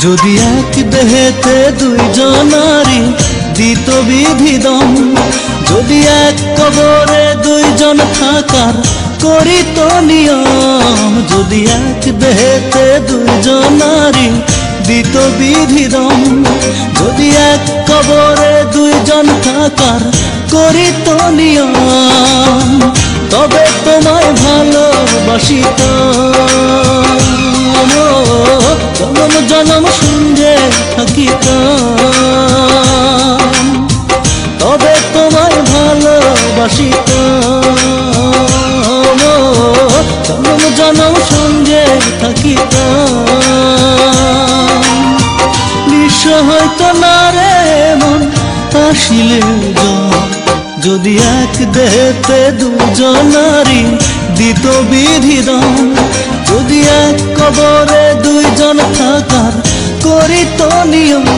جدی ایک دہتے جدی ایک خبر دوار کردی ایک دہتے دو کبر دوار کرنیہ تب تھی بال بس تما بھل جنو سنگے تو نارے جد ایک دیتے دو کبر دوار کرم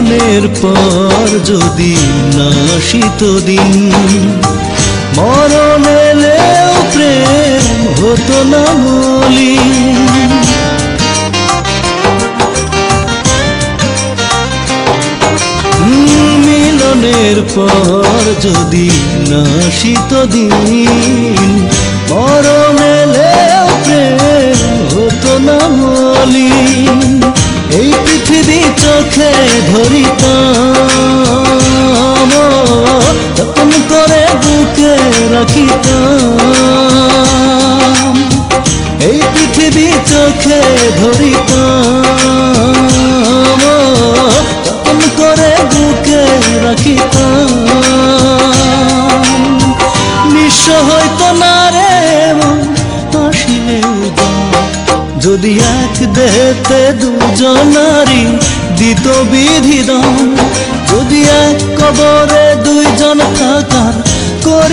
مل پار جدین شرنے پر ملنے پار جدینشیت دن مرنے پر جد ایک داری دیکن آکار کر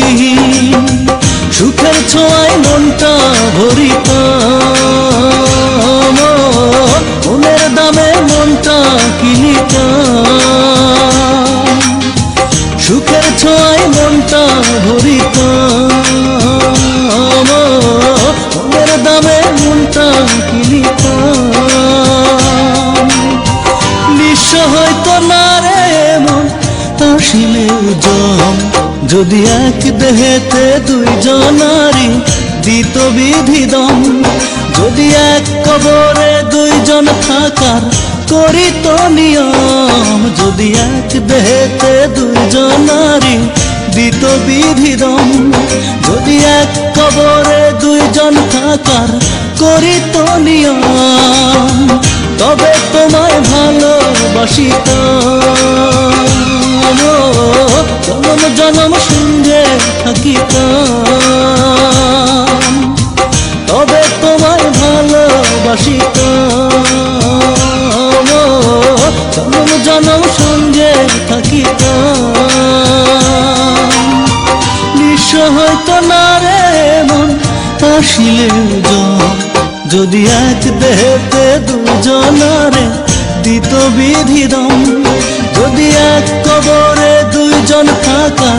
دہتے دوم جدی ایک خبر دوار کر جدی ایک بہت دوارے دم۔ جدی ایک کبر دو جن کتا